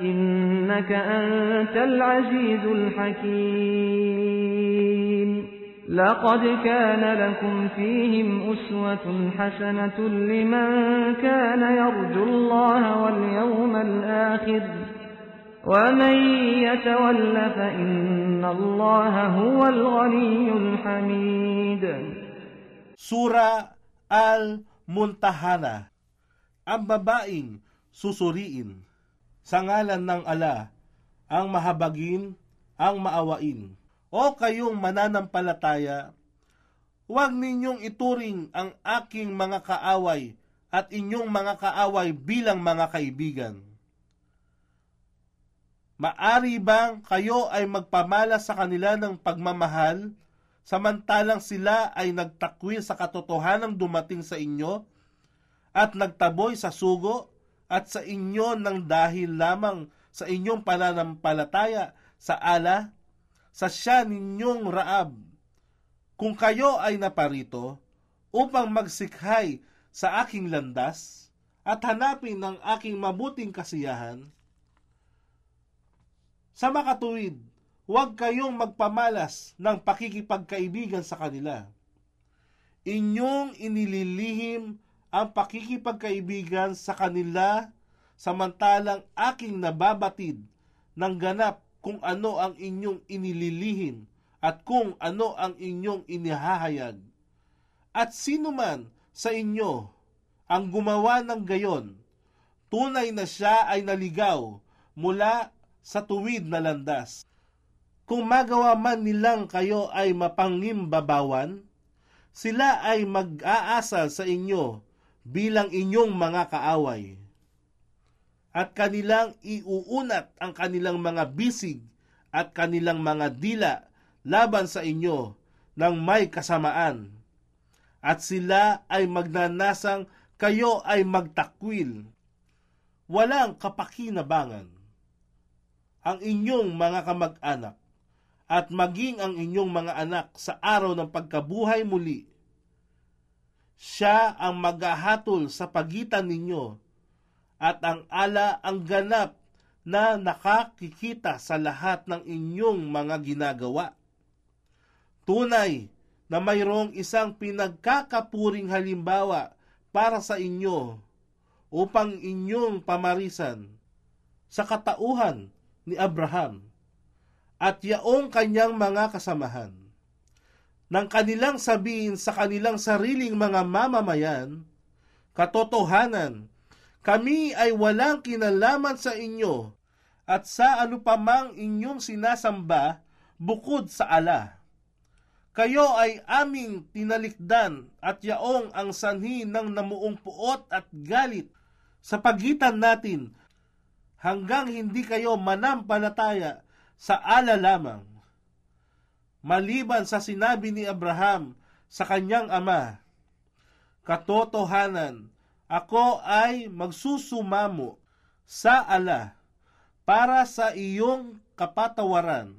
إنك أنت العزيز الحكيم. لقد كان لكم فيهم أسوة حسنة لمن كان يرجو الله واليوم الآخر. ومن يتول فإن الله هو الغني الحميد. Sura Al-Muntahana Ang babaeng sa ngalan ng ala, ang mahabagin, ang maawain. O kayong mananampalataya, huwag ninyong ituring ang aking mga kaaway at inyong mga kaaway bilang mga kaibigan. Maari bang kayo ay magpamala sa kanila ng pagmamahal, samantalang sila ay nagtakwil sa katotohanang dumating sa inyo at nagtaboy sa sugo at sa inyo ng dahil lamang sa inyong pananampalataya sa ala, sa siya ninyong raab. Kung kayo ay naparito upang magsikhay sa aking landas at hanapin ng aking mabuting kasiyahan, sa makatuwid, huwag kayong magpamalas ng pakikipagkaibigan sa kanila. Inyong inililihim ang pakikipagkaibigan sa kanila samantalang aking nababatid ng ganap kung ano ang inyong inililihim at kung ano ang inyong inihahayag. At sino man sa inyo ang gumawa ng gayon, tunay na siya ay naligaw mula sa tuwid na landas. Kung magawa man nilang kayo ay mapangimbabawan, sila ay mag-aasal sa inyo bilang inyong mga kaaway. At kanilang iuunat ang kanilang mga bisig at kanilang mga dila laban sa inyo ng may kasamaan. At sila ay magnanasang kayo ay magtakwil. walang kapakinabangan. Ang inyong mga kamag-anak at maging ang inyong mga anak sa araw ng pagkabuhay muli. Siya ang maghahatol sa pagitan ninyo at ang ala ang ganap na nakakikita sa lahat ng inyong mga ginagawa. Tunay na mayroong isang pinagkakapuring halimbawa para sa inyo upang inyong pamarisan sa katauhan ni Abraham at yaong kanyang mga kasamahan. Nang kanilang sabihin sa kanilang sariling mga mamamayan, katotohanan, kami ay walang kinalaman sa inyo at sa ano pamang inyong sinasamba bukod sa ala. Kayo ay aming tinalikdan at yaong ang sanhi ng namuong puot at galit sa pagitan natin hanggang hindi kayo manampalataya sa ala lamang. Maliban sa sinabi ni Abraham sa kanyang ama, Katotohanan, ako ay magsusumamo sa ala para sa iyong kapatawaran.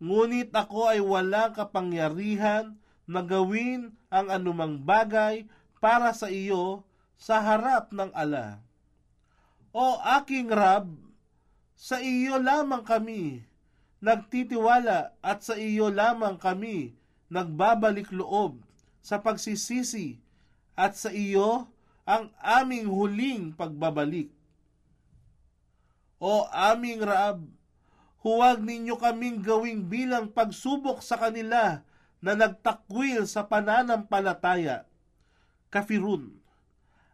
Ngunit ako ay walang kapangyarihan na gawin ang anumang bagay para sa iyo sa harap ng ala. O aking Rab, sa iyo lamang kami nagtitiwala at sa iyo lamang kami nagbabalik loob sa pagsisisi at sa iyo ang aming huling pagbabalik. O aming Raab, huwag ninyo kaming gawing bilang pagsubok sa kanila na nagtakwil sa pananampalataya, kafirun,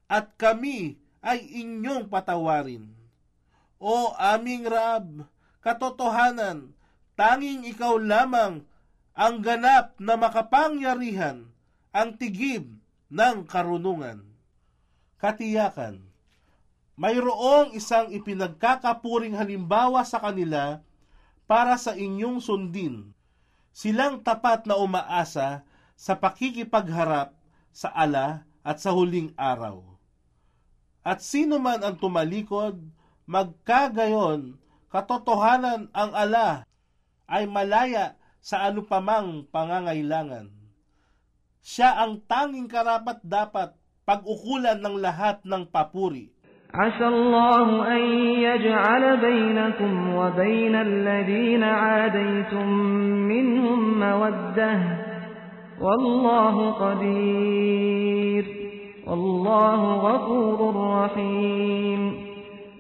at kami ay inyong patawarin o aming Rab, katotohanan, tanging ikaw lamang ang ganap na makapangyarihan, ang tigib ng karunungan. Katiyakan, mayroong isang ipinagkakapuring halimbawa sa kanila para sa inyong sundin. Silang tapat na umaasa sa pakikipagharap sa ala at sa huling araw. At sino man ang tumalikod, Magkagayon, katotohanan ang ala ay malaya sa anupamang pangangailangan. Siya ang tanging karapat dapat pag-ukulan ng lahat ng papuri. عسى الله أن يجعل بينكم وبين الذين عاديتم منهم مودة والله قدير والله غفور رحيم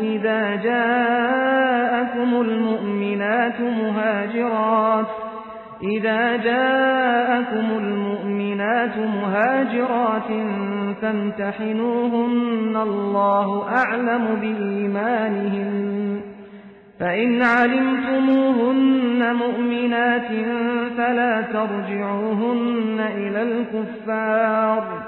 إذا جاءكم المؤمنات مهاجرات إذا جاءكم المؤمنات مهاجرات فامتحنوهن الله أعلم بإيمانهن فإن علمتموهن مؤمنات فلا ترجعوهن إلى الكفار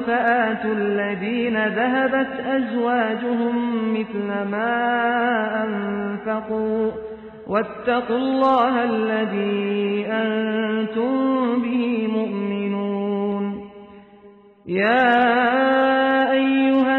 فآتوا الذين ذهبت أزواجهم مثل ما أنفقوا واتقوا الله الذي أنتم به مؤمنون. يا أيها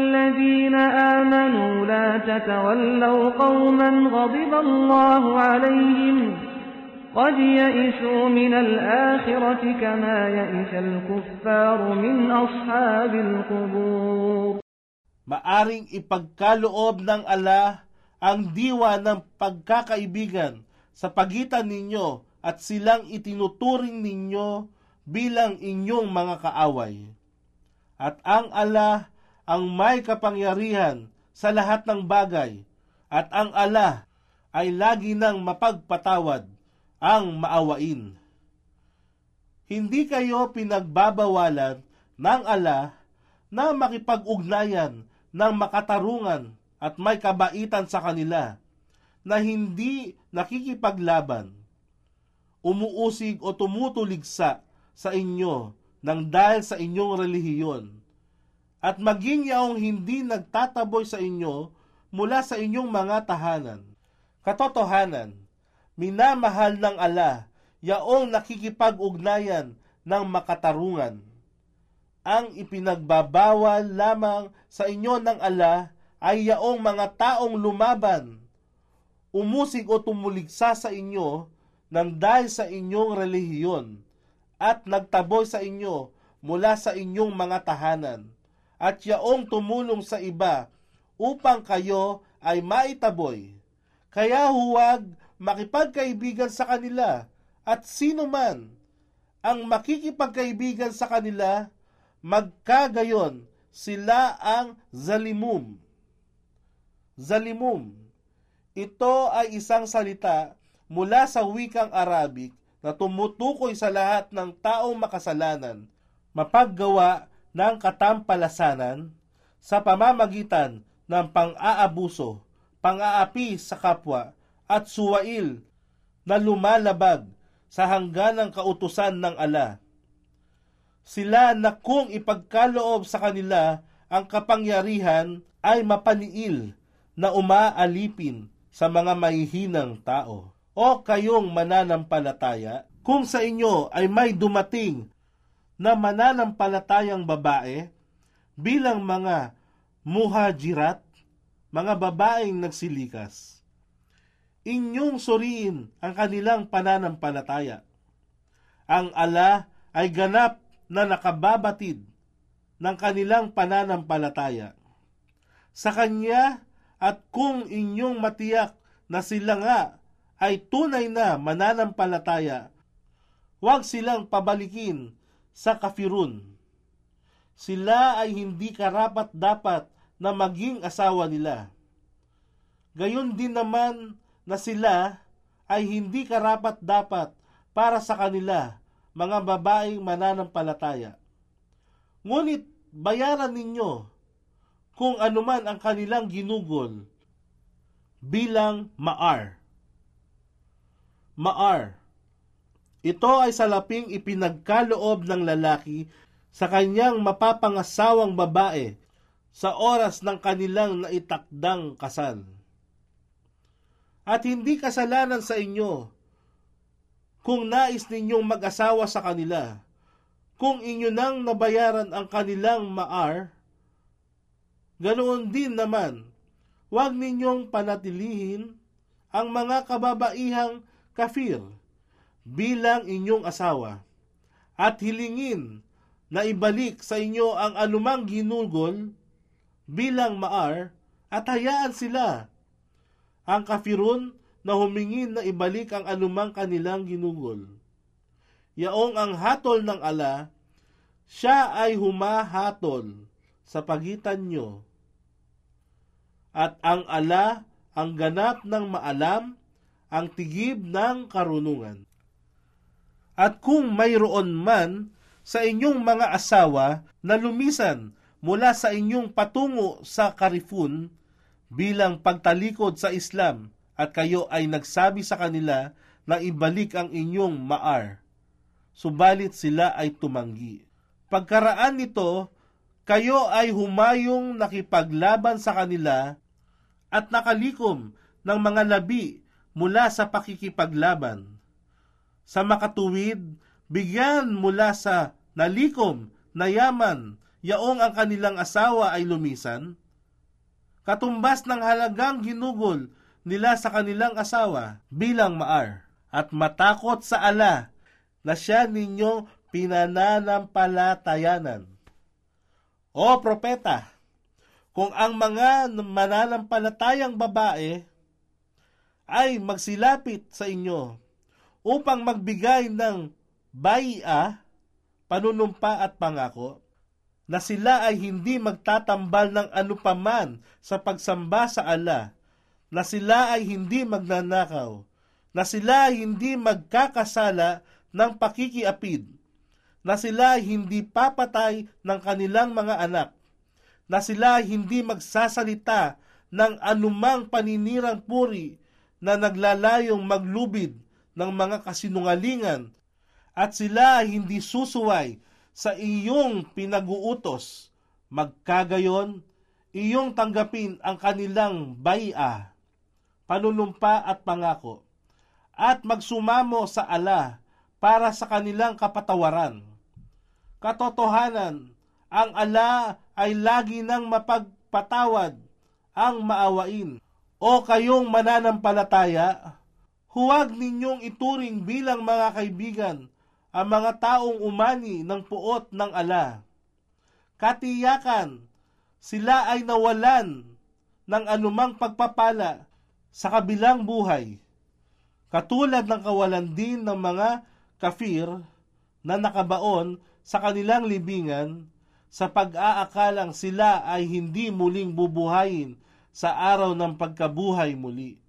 الذين آمنوا لا تتولوا قوما غضب الله عليهم قد يئسوا من الآخرة كما يئس الكفار من أصحاب القبور maaring ipagkaloob ng ala ang diwa ng pagkakaibigan sa pagitan ninyo at silang itinuturing ninyo bilang inyong mga kaaway. At ang ala ang may kapangyarihan sa lahat ng bagay, at ang ala ay lagi nang mapagpatawad ang maawain. Hindi kayo pinagbabawalan ng ala na makipag-ugnayan ng makatarungan at may kabaitan sa kanila na hindi nakikipaglaban, umuusig o tumutuligsa sa inyo nang dahil sa inyong relihiyon, at maging yaong hindi nagtataboy sa inyo mula sa inyong mga tahanan. Katotohanan, minamahal ng ala yaong nakikipag-ugnayan ng makatarungan. Ang ipinagbabawal lamang sa inyo ng ala ay yaong mga taong lumaban, umusig o tumuligsa sa inyo ng dahil sa inyong relihiyon at nagtaboy sa inyo mula sa inyong mga tahanan at yaong tumulong sa iba upang kayo ay maitaboy. Kaya huwag makipagkaibigan sa kanila at sino man ang makikipagkaibigan sa kanila magkagayon sila ang zalimum. Zalimum. Ito ay isang salita mula sa wikang Arabic na tumutukoy sa lahat ng taong makasalanan, mapaggawa ng katampalasanan sa pamamagitan ng pang-aabuso, pang-aapi sa kapwa at suwail na lumalabag sa hangganang kautusan ng ala sila na kung ipagkaloob sa kanila ang kapangyarihan ay mapaniil na umaalipin sa mga mahihinang tao. O kayong mananampalataya, kung sa inyo ay may dumating na mananampalatayang babae bilang mga muhajirat, mga babaeng nagsilikas. Inyong suriin ang kanilang pananampalataya. Ang ala ay ganap na nakababatid ng kanilang pananampalataya. Sa Kanya at kung inyong matiyak na sila nga ay tunay na mananampalataya, huwag silang pabalikin sa kafirun. Sila ay hindi karapat dapat na maging asawa nila. Gayon din naman na sila ay hindi karapat dapat para sa kanila mga babaeng mananampalataya. Ngunit bayaran ninyo kung anuman ang kanilang ginugol bilang maar. Maar. Ito ay salaping ipinagkaloob ng lalaki sa kanyang mapapangasawang babae sa oras ng kanilang naitakdang kasal. At hindi kasalanan sa inyo kung nais ninyong mag-asawa sa kanila, kung inyo nang nabayaran ang kanilang maar, Ganoon din naman, huwag ninyong panatilihin ang mga kababaihang kafir bilang inyong asawa at hilingin na ibalik sa inyo ang anumang ginugol bilang maar at hayaan sila ang kafirun na humingin na ibalik ang anumang kanilang ginugol. Yaong ang hatol ng ala, siya ay humahatol sa pagitan nyo. At ang ala ang ganap ng maalam, ang tigib ng karunungan. At kung mayroon man sa inyong mga asawa na lumisan mula sa inyong patungo sa karifun bilang pagtalikod sa Islam at kayo ay nagsabi sa kanila na ibalik ang inyong maar, subalit sila ay tumanggi. Pagkaraan nito, kayo ay humayong nakipaglaban sa kanila at nakalikom ng mga labi mula sa pakikipaglaban. Sa makatuwid, bigyan mula sa nalikom na yaman yaong ang kanilang asawa ay lumisan, katumbas ng halagang ginugol nila sa kanilang asawa bilang maar at matakot sa ala na siya ninyo pinananampalatayanan. O propeta, kung ang mga mananampalatayang babae ay magsilapit sa inyo upang magbigay ng bai'a, panunumpa at pangako, na sila ay hindi magtatambal ng anupaman sa pagsamba sa ala, na sila ay hindi magnanakaw, na sila ay hindi magkakasala ng pakikiapid, na sila ay hindi papatay ng kanilang mga anak, na sila ay hindi magsasalita ng anumang paninirang puri na naglalayong maglubid ng mga kasinungalingan at sila ay hindi susuway sa iyong pinag-uutos. Magkagayon, iyong tanggapin ang kanilang bai'a, panunumpa at pangako, at magsumamo sa ala para sa kanilang kapatawaran. Katotohanan, ang ala ay lagi nang mapagpatawad ang maawain. O kayong mananampalataya, huwag ninyong ituring bilang mga kaibigan ang mga taong umani ng puot ng ala. Katiyakan, sila ay nawalan ng anumang pagpapala sa kabilang buhay. Katulad ng kawalan din ng mga kafir na nakabaon sa kanilang libingan sa pag-aakalang sila ay hindi muling bubuhayin sa araw ng pagkabuhay muli.